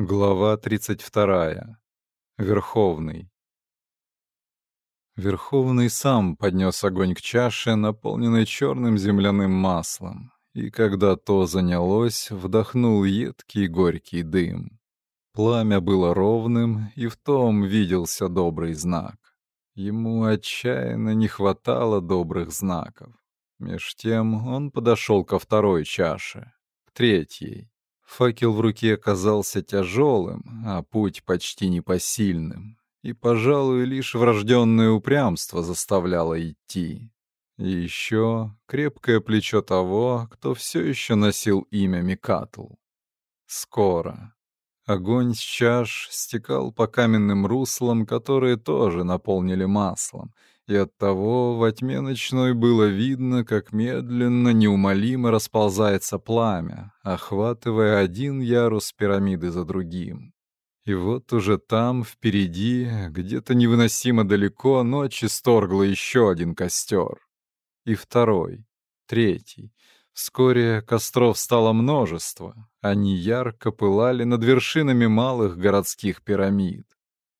Глава 32. Верховный. Верховный сам поднес огонь к чаше, наполненной черным земляным маслом, и когда то занялось, вдохнул едкий горький дым. Пламя было ровным, и в том виделся добрый знак. Ему отчаянно не хватало добрых знаков. Меж тем он подошел ко второй чаше, к третьей. Факел в руке оказался тяжелым, а путь почти непосильным. И, пожалуй, лишь врожденное упрямство заставляло идти. И еще крепкое плечо того, кто все еще носил имя Микатл. Скоро. Огонь с чаш стекал по каменным руслам, которые тоже наполнили маслом, и оттого во тьме ночной было видно, как медленно, неумолимо расползается пламя, охватывая один ярус пирамиды за другим. И вот уже там, впереди, где-то невыносимо далеко, ночь исторгла еще один костер. И второй, третий. Вскоре костров стало множество. Они ярко пылали над вершинами малых городских пирамид.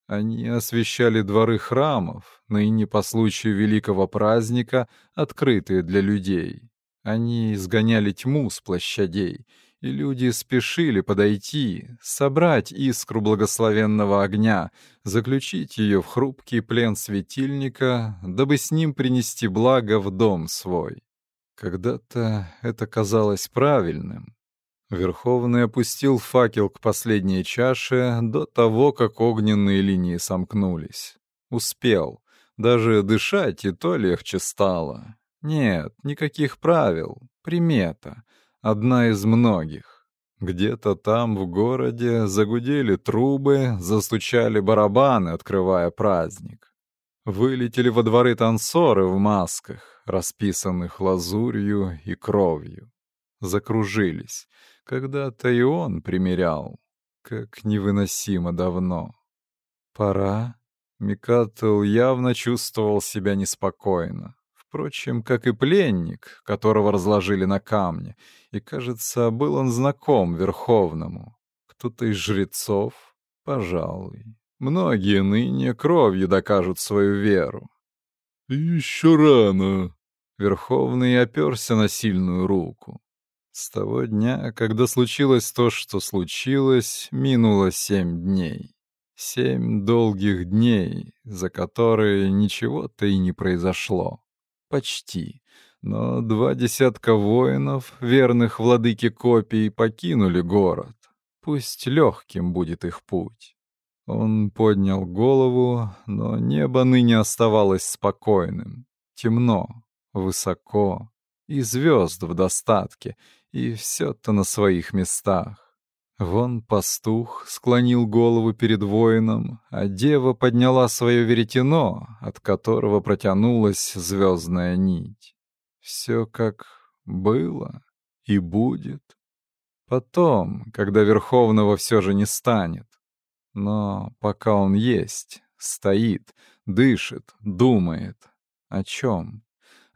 Они освещали дворы храмов, ныне по случаю великого праздника, открытые для людей. Они изгоняли тьму с площадей, и люди спешили подойти, собрать искру благословенного огня, заключить ее в хрупкий плен светильника, дабы с ним принести благо в дом свой. Когда-то это казалось правильным, Верховный опустил факел к последней чаше до того, как огненные линии сомкнулись. Успел. Даже дышать и то легче стало. Нет, никаких правил. Примета. Одна из многих. Где-то там, в городе, загудели трубы, застучали барабаны, открывая праздник. Вылетели во дворы танцоры в масках, расписанных лазурью и кровью. Закружились. Когда-то и он примерял, как невыносимо давно. Пора. Микатл явно чувствовал себя неспокойно. Впрочем, как и пленник, которого разложили на камне, и, кажется, был он знаком Верховному. Кто-то из жрецов? Пожалуй. Многие ныне кровью докажут свою веру. «Еще рано!» Верховный оперся на сильную руку. С того дня, когда случилось то, что случилось, минуло семь дней. Семь долгих дней, за которые ничего-то и не произошло. Почти. Но два десятка воинов, верных владыке копий, покинули город. Пусть легким будет их путь. Он поднял голову, но небо ныне оставалось спокойным. Темно, высоко, и звезд в достатке, и все-то на своих местах. Вон пастух склонил голову перед воином, а дева подняла свое веретено, от которого протянулась звездная нить. Все как было и будет. Потом, когда Верховного все же не станет. Но пока он есть, стоит, дышит, думает. О чем?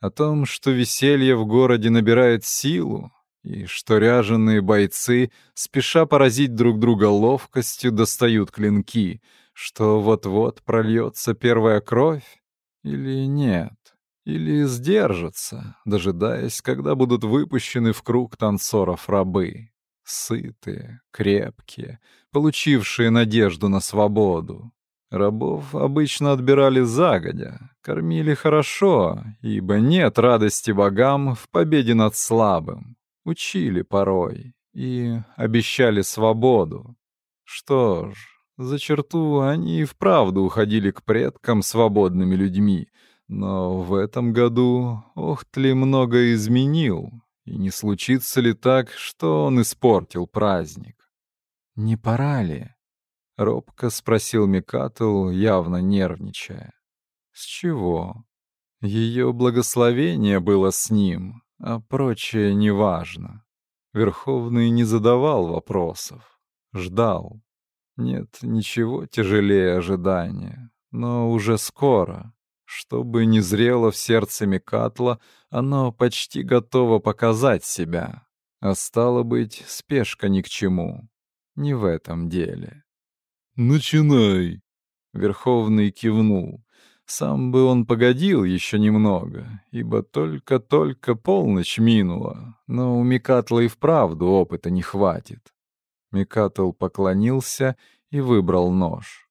О том, что веселье в городе набирает силу, и что ряженые бойцы, спеша поразить друг друга ловкостью, достают клинки, что вот-вот прольется первая кровь? Или нет? Или сдержатся, дожидаясь, когда будут выпущены в круг танцоров рабы? Сытые, крепкие, получившие надежду на свободу. Рабов обычно отбирали загодя, кормили хорошо, ибо нет радости богам в победе над слабым учили порой и обещали свободу. Что ж, за черту они и вправду уходили к предкам свободными людьми, но в этом году Охтли много изменил, и не случится ли так, что он испортил праздник? «Не пора ли?» — робко спросил Микатл, явно нервничая. «С чего?» Ее благословение было с ним, а прочее неважно. Верховный не задавал вопросов, ждал. Нет ничего тяжелее ожидания, но уже скоро. Чтобы не зрело в сердце Микатла, оно почти готово показать себя. А стало быть, спешка ни к чему. не в этом деле. «Начинай!» Верховный кивнул. Сам бы он погодил еще немного, ибо только-только полночь минула, но у Микатла и вправду опыта не хватит. Микатл поклонился и выбрал нож.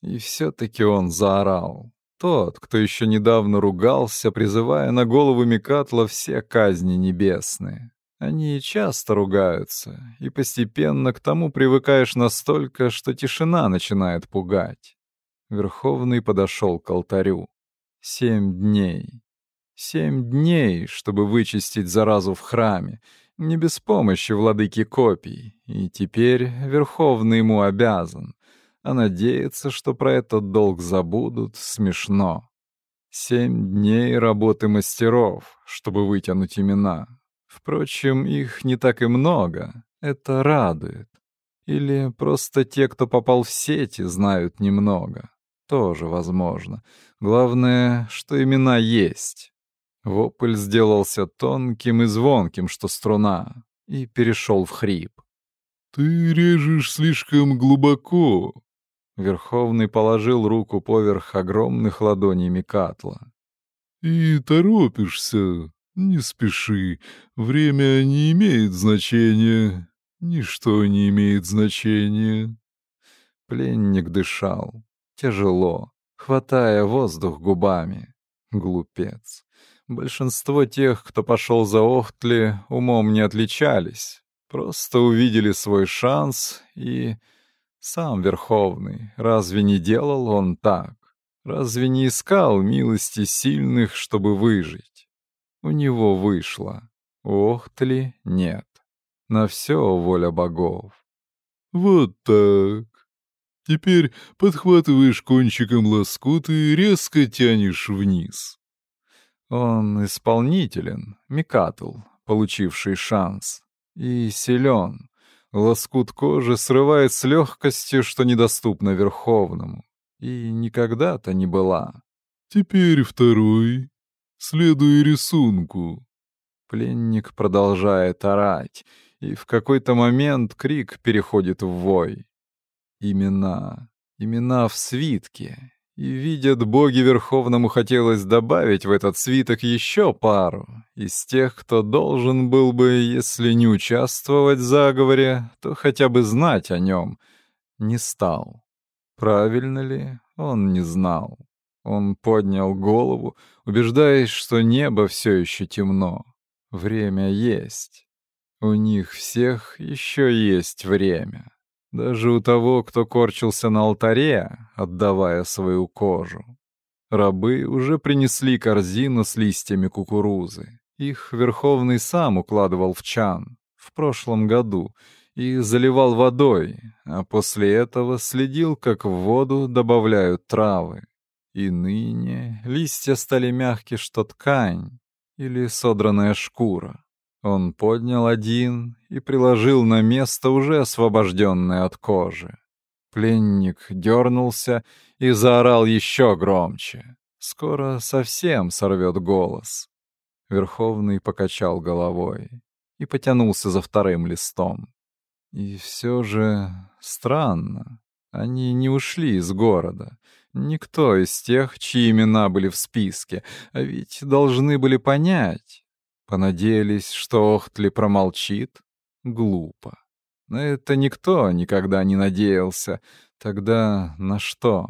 И все-таки он заорал. Тот, кто еще недавно ругался, призывая на голову Микатла все казни небесные. Они часто ругаются, и постепенно к тому привыкаешь настолько, что тишина начинает пугать. Верховный подошел к алтарю. Семь дней. Семь дней, чтобы вычистить заразу в храме, не без помощи владыки копий, и теперь Верховный ему обязан. А надеяться, что про этот долг забудут, смешно. Семь дней работы мастеров, чтобы вытянуть имена. Впрочем, их не так и много, это радует. Или просто те, кто попал в сети, знают немного тоже возможно. Главное, что имена есть. Вопль сделался тонким и звонким, что струна, и перешел в хрип. «Ты режешь слишком глубоко», Верховный положил руку поверх огромных ладоней Микатла. «И торопишься. Не спеши. Время не имеет значения. Ничто не имеет значения». Пленник дышал тяжело, хватая воздух губами. Глупец. Большинство тех, кто пошел за Охтли, умом не отличались. Просто увидели свой шанс и... Сам Верховный, разве не делал он так? Разве не искал милости сильных, чтобы выжить? У него вышло. У Охтли нет. На все воля богов. «Вот так», Теперь подхватываешь кончиком лоскут и резко тянешь вниз. Он исполнителен, Микатл, получивший шанс. И силен. Лоскут кожи срывает с легкостью, что недоступно Верховному. И никогда-то не была. Теперь второй. Следуй рисунку. Пленник продолжает орать, и в какой-то момент крик переходит в вой. Имена. Имена в свитке. И, видят боги, Верховному хотелось добавить в этот свиток еще пару. Из тех, кто должен был бы, если не участвовать в заговоре, то хотя бы знать о нем. Не стал. Правильно ли? Он не знал. Он поднял голову, убеждаясь, что небо все еще темно. Время есть. У них всех еще есть время. Даже у того, кто корчился на алтаре, отдавая свою кожу. Рабы уже принесли корзину с листьями кукурузы. Их Верховный сам укладывал в чан в прошлом году и заливал водой, а после этого следил, как в воду добавляют травы. И ныне листья стали мягкие, что ткань или содранная шкура. Он поднял один и приложил на место, уже освобожденное от кожи. Пленник дернулся и заорал еще громче. Скоро совсем сорвет голос. Верховный покачал головой и потянулся за вторым листом. И все же странно. Они не ушли из города. Никто из тех, чьи имена были в списке, а ведь должны были понять, Понадеялись, что Охтли промолчит? Глупо. На это никто никогда не надеялся. Тогда на что?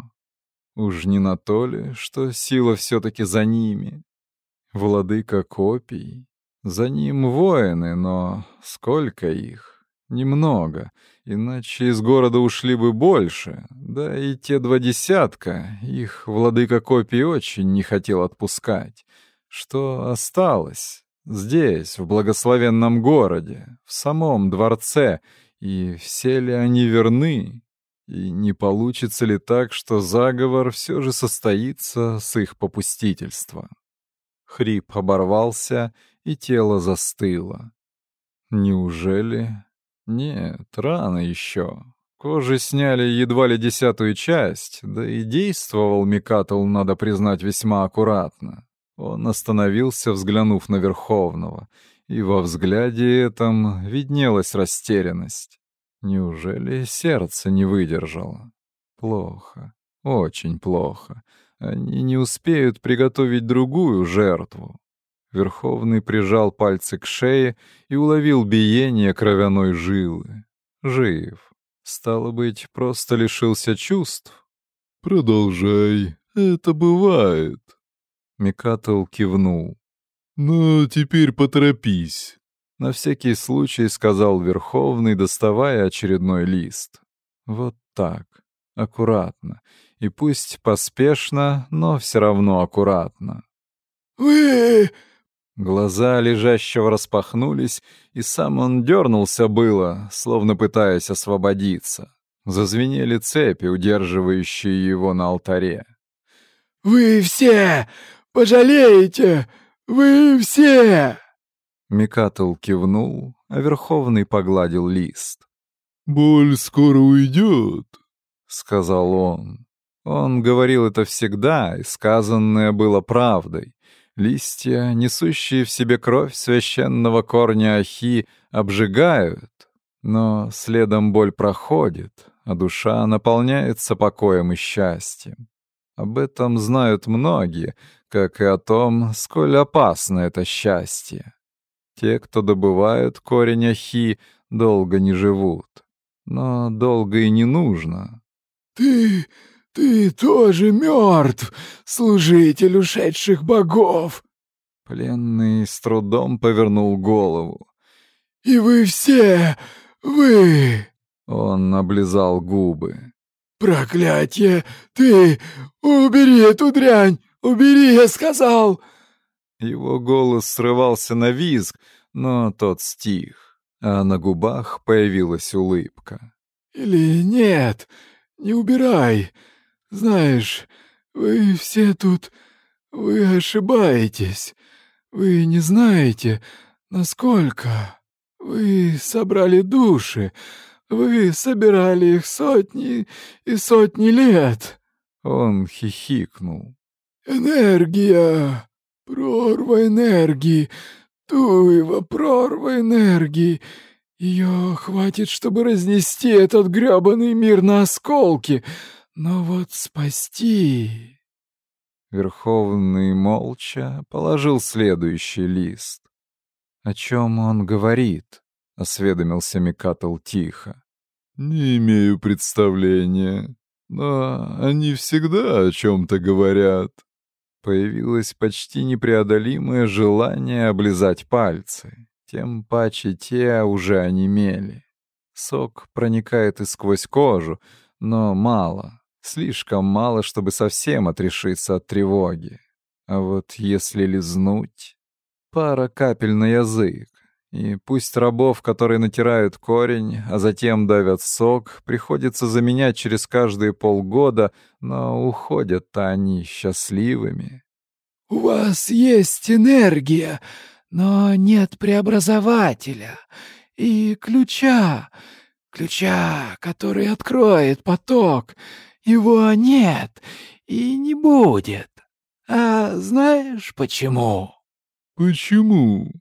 Уж не на то ли, что сила все-таки за ними? Владыка копий. За ним воины, но сколько их? Немного, иначе из города ушли бы больше. Да и те два десятка, их владыка копий очень не хотел отпускать. Что осталось? Здесь, в благословенном городе, в самом дворце, и все ли они верны? И не получится ли так, что заговор все же состоится с их попустительства? Хрип оборвался, и тело застыло. Неужели? Нет, рано еще. Кожи сняли едва ли десятую часть, да и действовал Микатл, надо признать, весьма аккуратно. Он остановился, взглянув на Верховного, и во взгляде этом виднелась растерянность. Неужели сердце не выдержало? Плохо, очень плохо. Они не успеют приготовить другую жертву. Верховный прижал пальцы к шее и уловил биение кровяной жилы. Жив. Стало быть, просто лишился чувств? «Продолжай. Это бывает». Микател кивнул. «Но теперь поторопись». На всякий случай сказал Верховный, доставая очередной лист. Вот так, аккуратно. И пусть поспешно, но все равно аккуратно. «Вы...» Глаза лежащего распахнулись, и сам он дернулся было, словно пытаясь освободиться. Зазвенели цепи, удерживающие его на алтаре. «Вы все пожалеете! Вы все!» Микатл кивнул, а Верховный погладил лист. «Боль скоро уйдет», — сказал он. Он говорил это всегда, и сказанное было правдой. Листья, несущие в себе кровь священного корня ахи, обжигают, но следом боль проходит, а душа наполняется покоем и счастьем. Об этом знают многие, как и о том, сколь опасно это счастье. Те, кто добывают корень ахи, долго не живут. Но долго и не нужно. «Ты «Ты тоже мертв, служитель ушедших богов!» Пленный с трудом повернул голову. «И вы все, вы...» Он облизал губы. «Проклятье! Ты! Убери эту дрянь! Убери, я сказал!» Его голос срывался на визг, но тот стих, а на губах появилась улыбка. «Или нет, не убирай. Знаешь, вы все тут... Вы ошибаетесь. Вы не знаете, насколько... Вы собрали души. Вы собирали их сотни и сотни лет. Он хихикнул. Энергия. Прорва энергии. Туева прорва энергии. Ее хватит, чтобы разнести этот грёбаный мир на осколки. Но вот спасти... Верховный молча положил следующий лист. «О чем он говорит?» — осведомился Микатл тихо. «Не имею представления, но они всегда о чем-то говорят». Появилось почти непреодолимое желание облизать пальцы, тем паче те уже онемели. Сок проникает и сквозь кожу, но мало, Слишком мало, чтобы совсем отрешиться от тревоги. А вот если лизнуть... Пара капель на язык. И пусть рабов, которые натирают корень, а затем давят сок, приходится заменять через каждые полгода, но уходят-то они счастливыми. «У вас есть энергия, но нет преобразователя и ключа, ключа, который откроет поток, его нет и не будет. А знаешь почему? Почему?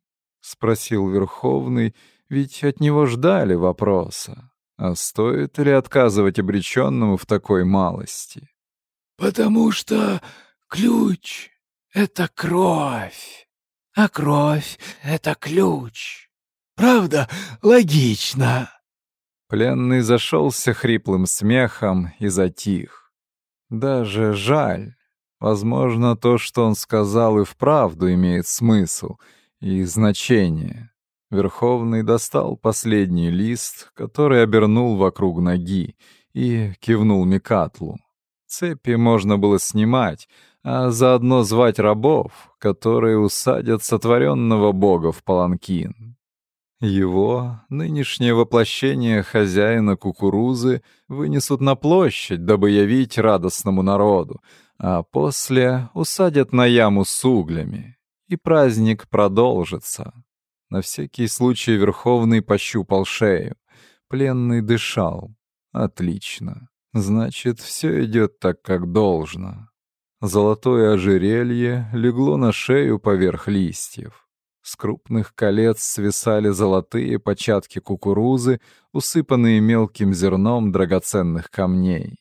Спросил Верховный, ведь от него ждали вопроса. А стоит ли отказывать обреченному в такой малости? Потому что ключ — это кровь, а кровь — это ключ. Правда, логично. Пленный зашелся хриплым смехом и затих. Даже жаль. Возможно, то, что он сказал, и вправду имеет смысл и значение. Верховный достал последний лист, который обернул вокруг ноги, и кивнул Микатлу. Цепи можно было снимать, а заодно звать рабов, которые усадят сотворенного бога в паланкин. Его, нынешнее воплощение хозяина кукурузы, вынесут на площадь, дабы явить радостному народу, а после усадят на яму с углями, и праздник продолжится. На всякий случай Верховный пощупал шею. Пленный дышал. Отлично. Значит, все идет так, как должно. Золотое ожерелье легло на шею поверх листьев. С крупных колец свисали золотые початки кукурузы, усыпанные мелким зерном драгоценных камней.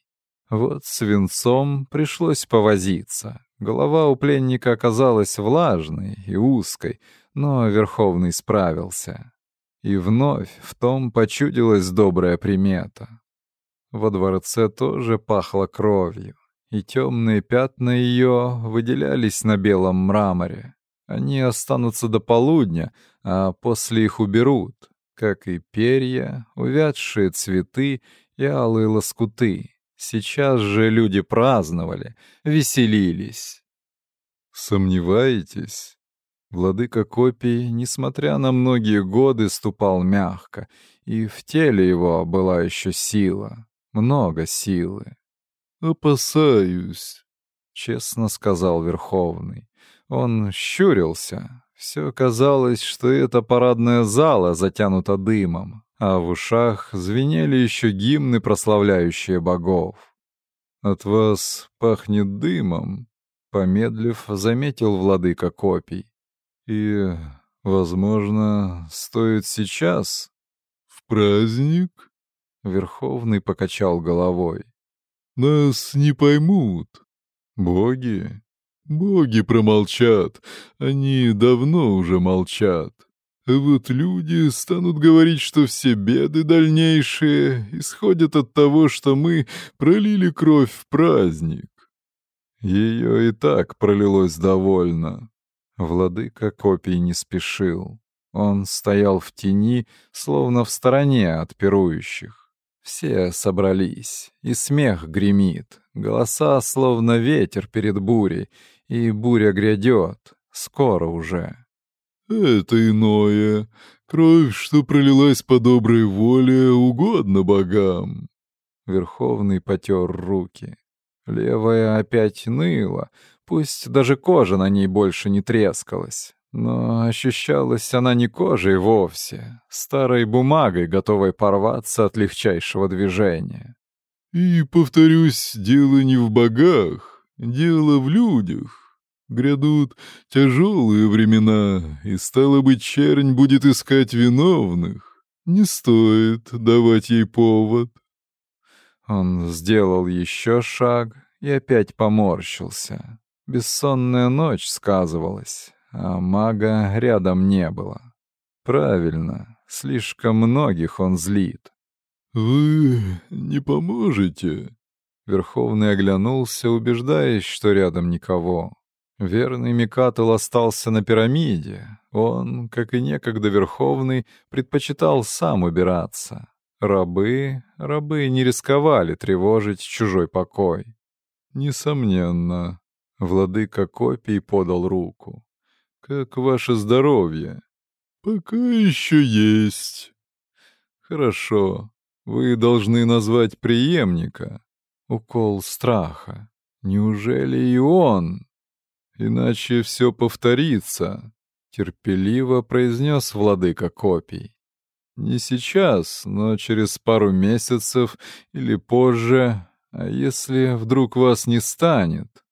Вот свинцом пришлось повозиться. Голова у пленника оказалась влажной и узкой, но Верховный справился. И вновь в том почудилась добрая примета. Во дворце тоже пахло кровью, и темные пятна ее выделялись на белом мраморе. Они останутся до полудня, а после их уберут, как и перья, увядшие цветы и алые лоскуты. Сейчас же люди праздновали, веселились. Сомневаетесь? Владыка копий, несмотря на многие годы, ступал мягко, и в теле его была еще сила, много силы. «Опасаюсь», — честно сказал Верховный. Он щурился. Все казалось, что эта парадная зала затянута дымом, а в ушах звенели еще гимны, прославляющие богов. «От вас пахнет дымом», — помедлив, заметил владыка копий. «И, возможно, стоит сейчас?» «В праздник?» — Верховный покачал головой. «Нас не поймут. Боги Боги промолчат, они давно уже молчат. Вот люди станут говорить, что все беды дальнейшие исходят от того, что мы пролили кровь в праздник. Ее и так пролилось довольно. Владыка копий не спешил. Он стоял в тени, словно в стороне от пирующих. Все собрались, и смех гремит, голоса словно ветер перед бурей, и буря грядет, скоро уже. Это иное. Кровь, что пролилась по доброй воле, угодно богам. Верховный потер руки. Левая опять ныла, пусть даже кожа на ней больше не трескалась. Но ощущалась она не кожей вовсе, старой бумагой, готовой порваться от легчайшего движения. «И, повторюсь, дело не в богах, Дело в людях. Грядут тяжелые времена, и, стало быть, чернь будет искать виновных. Не стоит давать ей повод. Он сделал еще шаг и опять поморщился. Бессонная ночь сказывалась, а мага рядом не было. Правильно, слишком многих он злит. «Вы не поможете?» Верховный оглянулся, убеждаясь, что рядом никого. Верный Микател остался на пирамиде. Он, как и некогда Верховный, предпочитал сам убираться. Рабы, рабы не рисковали тревожить чужой покой. Несомненно, владыка копий подал руку. Как ваше здоровье? Пока еще есть. Хорошо. Вы должны назвать преемника. Укол страха. Неужели и он? Иначе все повторится, терпеливо произнес владыка копий. Не сейчас, но через пару месяцев или позже, а если вдруг вас не станет?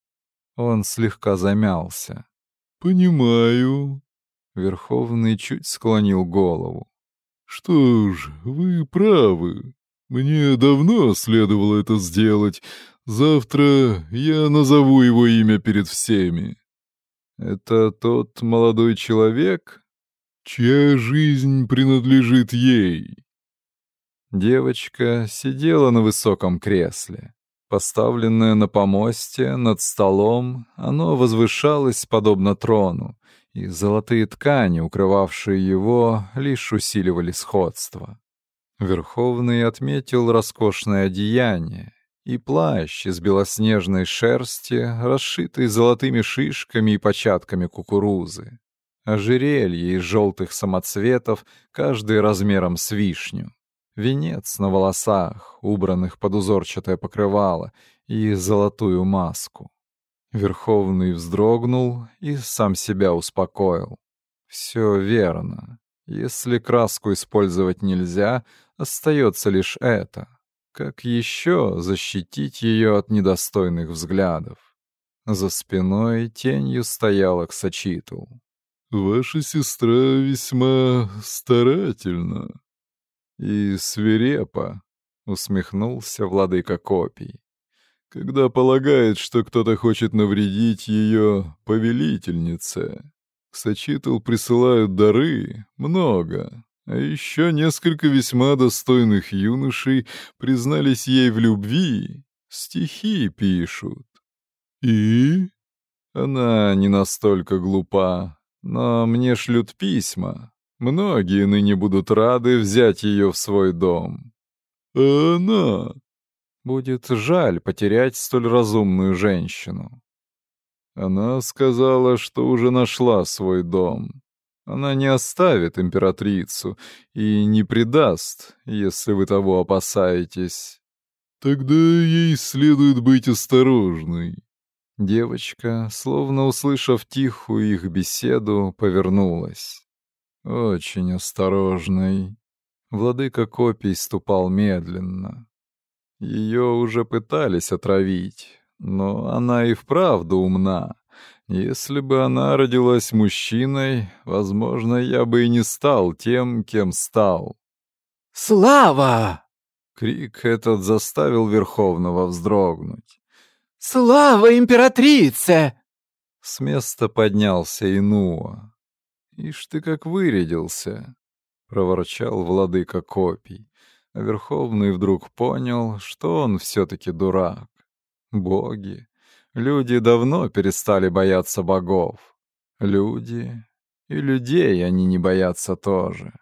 Он слегка замялся. Понимаю. Верховный чуть склонил голову. Что ж, вы правы. Мне давно следовало это сделать. Завтра я назову его имя перед всеми. Это тот молодой человек, чья жизнь принадлежит ей. Девочка сидела на высоком кресле. Поставленное на помосте над столом, оно возвышалось подобно трону, и золотые ткани, укрывавшие его, лишь усиливали сходство. Верховный отметил роскошное одеяние и плащ из белоснежной шерсти, расшитый золотыми шишками и початками кукурузы. Ожерелье из желтых самоцветов, каждый размером с вишню. Венец на волосах, убранных под узорчатое покрывало, и золотую маску. Верховный вздрогнул и сам себя успокоил. Все верно. Если краску использовать нельзя, Остается лишь это. Как еще защитить ее от недостойных взглядов? За спиной тенью стояла Ксачитл. ваша сестра весьма старательна и свирепа, — усмехнулся владыка копий. Когда полагает, что кто-то хочет навредить ее повелительнице. К Сочитал присылают дары, много, а еще несколько весьма достойных юношей признались ей в любви, стихи пишут. И? Она не настолько глупа, но мне шлют письма. Многие ныне будут рады взять ее в свой дом. А она? Будет жаль потерять столь разумную женщину. Она сказала, что уже нашла свой дом. Она не оставит императрицу и не предаст, если вы того опасаетесь. Тогда ей следует быть осторожной. Девочка, словно услышав тихую их беседу, повернулась. Очень осторожной. Владыка копий ступал медленно. Ее уже пытались отравить, но она и вправду умна. Если бы она родилась мужчиной, возможно, я бы и не стал тем, кем стал. «Слава!» Крик этот заставил Верховного вздрогнуть. «Слава императрице!» С места поднялся Инуа. «Ишь ты как вырядился!» — проворчал владыка копий. А Верховный вдруг понял, что он все-таки дурак. Боги, Люди давно перестали бояться богов. Люди и людей они не боятся тоже.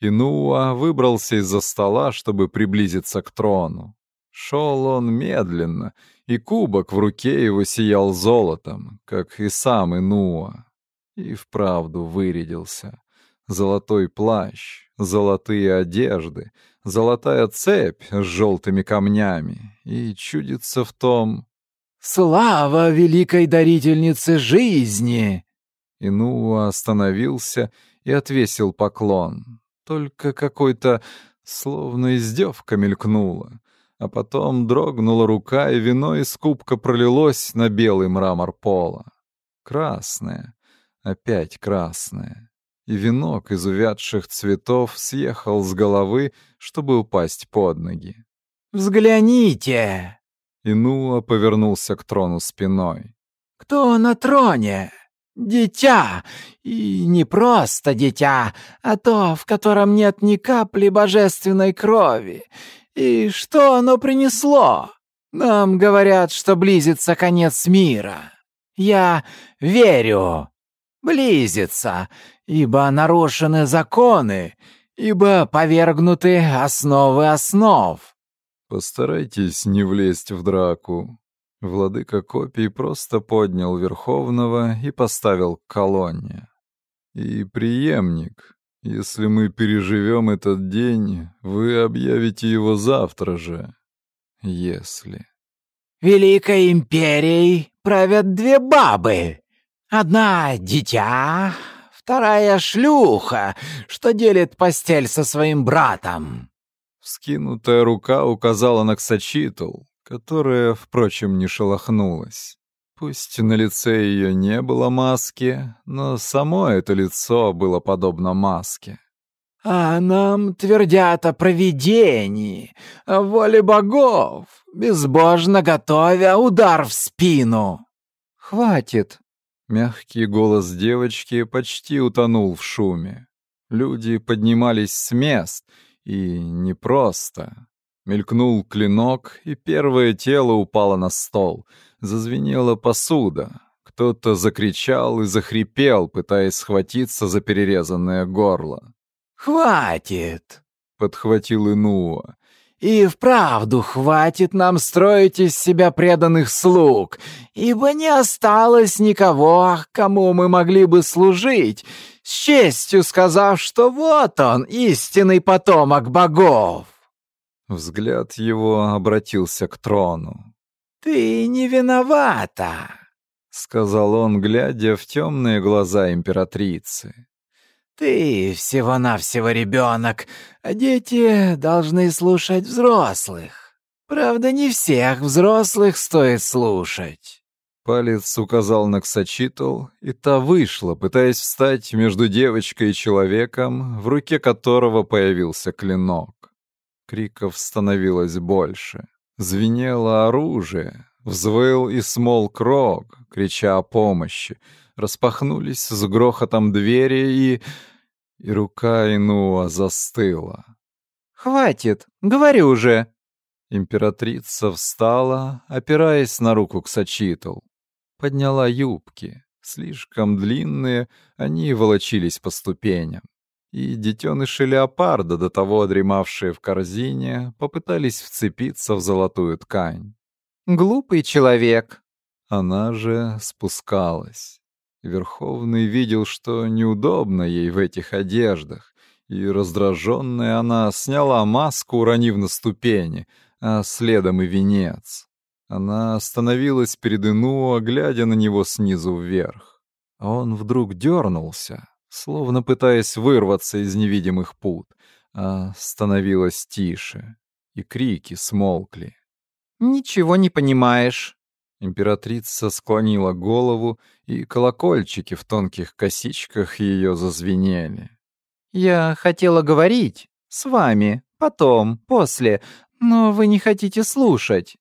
Инуа выбрался из-за стола, чтобы приблизиться к трону. Шел он медленно, и кубок в руке его сиял золотом, как и сам Инуа. И вправду вырядился. Золотой плащ, золотые одежды, золотая цепь с желтыми камнями. И чудится в том, Слава великой дарительнице жизни!» Инуа остановился и отвесил поклон. Только какой-то словно издевка мелькнула. А потом дрогнула рука, и вино из кубка пролилось на белый мрамор пола. Красное, опять красное. И венок из увядших цветов съехал с головы, чтобы упасть под ноги. «Взгляните!» Инуа повернулся к трону спиной. «Кто на троне? Дитя! И не просто дитя, а то, в котором нет ни капли божественной крови. И что оно принесло? Нам говорят, что близится конец мира. Я верю. Близится, ибо нарушены законы, ибо повергнуты основы основ. Постарайтесь не влезть в драку. Владыка копий просто поднял Верховного и поставил к колонне. И преемник, если мы переживем этот день, вы объявите его завтра же. Если. Великой империей правят две бабы. Одна — дитя, вторая — шлюха, что делит постель со своим братом. Скинутая рука указала на Ксачитл, которая, впрочем, не шелохнулась. Пусть на лице ее не было маски, но само это лицо было подобно маске. «А нам твердят о провидении, о воле богов, безбожно готовя удар в спину». «Хватит!» Мягкий голос девочки почти утонул в шуме. Люди поднимались с мест — и непросто. Мелькнул клинок, и первое тело упало на стол. Зазвенела посуда. Кто-то закричал и захрипел, пытаясь схватиться за перерезанное горло. «Хватит!» — подхватил Инуа. «И вправду хватит нам строить из себя преданных слуг, ибо не осталось никого, кому мы могли бы служить, с честью сказав, что вот он, истинный потомок богов. Взгляд его обратился к трону. «Ты не виновата», — сказал он, глядя в темные глаза императрицы. «Ты всего-навсего ребенок, а дети должны слушать взрослых. Правда, не всех взрослых стоит слушать». Палец указал на Ксачитл, и та вышла, пытаясь встать между девочкой и человеком, в руке которого появился клинок. Криков становилось больше. Звенело оружие, взвыл и смолк рог, крича о помощи. Распахнулись с грохотом двери, и... и рука Инуа застыла. «Хватит, говори уже!» Императрица встала, опираясь на руку Ксачитл подняла юбки. Слишком длинные, они волочились по ступеням. И детеныши леопарда, до того дремавшие в корзине, попытались вцепиться в золотую ткань. «Глупый человек!» Она же спускалась. Верховный видел, что неудобно ей в этих одеждах, и раздраженная она сняла маску, уронив на ступени, а следом и венец. Она остановилась перед Инуа, глядя на него снизу вверх. А он вдруг дернулся, словно пытаясь вырваться из невидимых пут, а становилось тише, и крики смолкли. «Ничего не понимаешь». Императрица склонила голову, и колокольчики в тонких косичках ее зазвенели. «Я хотела говорить с вами, потом, после, но вы не хотите слушать.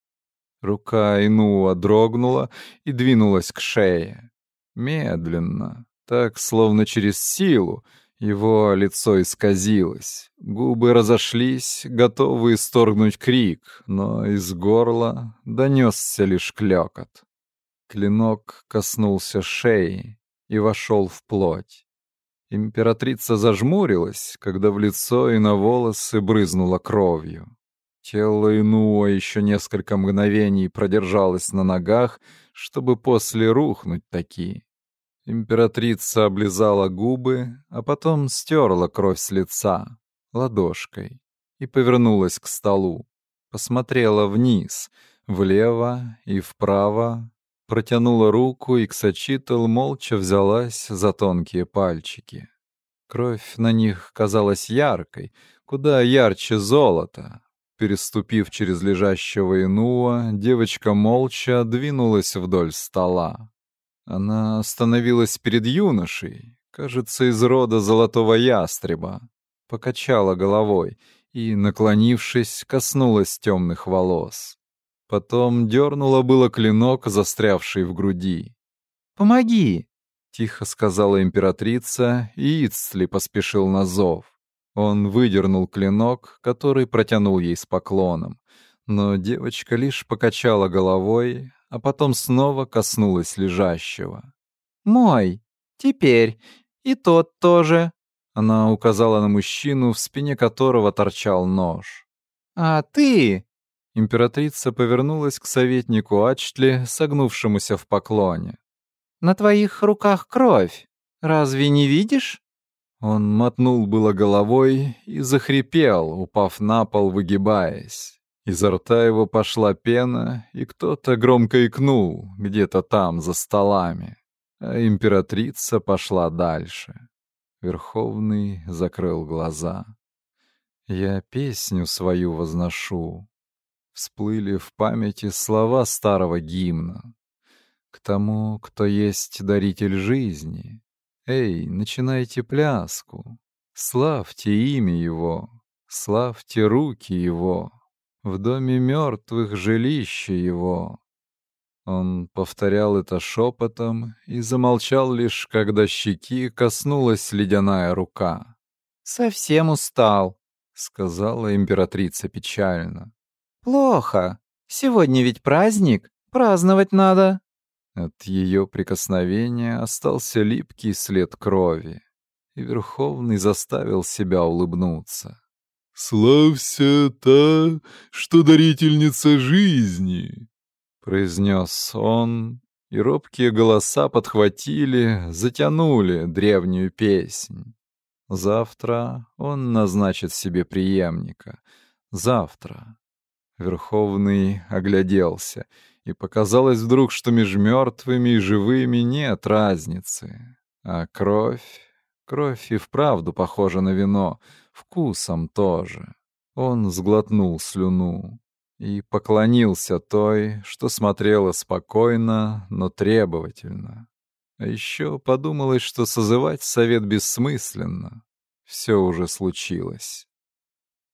Рука Инуа дрогнула и двинулась к шее. Медленно, так словно через силу, его лицо исказилось. Губы разошлись, готовые исторгнуть крик, но из горла донесся лишь клёкот. Клинок коснулся шеи и вошел в плоть. Императрица зажмурилась, когда в лицо и на волосы брызнула кровью. Тело Инуа еще несколько мгновений продержалось на ногах, чтобы после рухнуть такие. Императрица облизала губы, а потом стерла кровь с лица ладошкой и повернулась к столу. Посмотрела вниз, влево и вправо, протянула руку, и Ксачитл молча взялась за тонкие пальчики. Кровь на них казалась яркой, куда ярче золота, Переступив через лежащего Инуа, девочка молча двинулась вдоль стола. Она остановилась перед юношей, кажется, из рода золотого ястреба, покачала головой и, наклонившись, коснулась темных волос. Потом дернула было клинок, застрявший в груди. «Помоги!» — тихо сказала императрица, и Ицли поспешил на зов. Он выдернул клинок, который протянул ей с поклоном. Но девочка лишь покачала головой, а потом снова коснулась лежащего. «Мой! Теперь! И тот тоже!» Она указала на мужчину, в спине которого торчал нож. «А ты?» Императрица повернулась к советнику Ачтли, согнувшемуся в поклоне. «На твоих руках кровь. Разве не видишь?» Он мотнул было головой и захрипел, упав на пол, выгибаясь. Изо рта его пошла пена, и кто-то громко икнул где-то там, за столами. А императрица пошла дальше. Верховный закрыл глаза. «Я песню свою возношу». Всплыли в памяти слова старого гимна. «К тому, кто есть даритель жизни, Эй, начинайте пляску, славьте имя его, славьте руки его, в доме мертвых жилище его. Он повторял это шепотом и замолчал лишь, когда щеки коснулась ледяная рука. «Совсем устал», — сказала императрица печально. «Плохо. Сегодня ведь праздник, праздновать надо». От ее прикосновения остался липкий след крови, и Верховный заставил себя улыбнуться. «Славься та, что дарительница жизни!» — произнес он, и робкие голоса подхватили, затянули древнюю песнь. Завтра он назначит себе преемника. Завтра. Верховный огляделся — и показалось вдруг, что между мертвыми и живыми нет разницы. А кровь... Кровь и вправду похожа на вино, вкусом тоже. Он сглотнул слюну. и поклонился той, что смотрела спокойно, но требовательно. А еще подумалось, что созывать совет бессмысленно. Все уже случилось.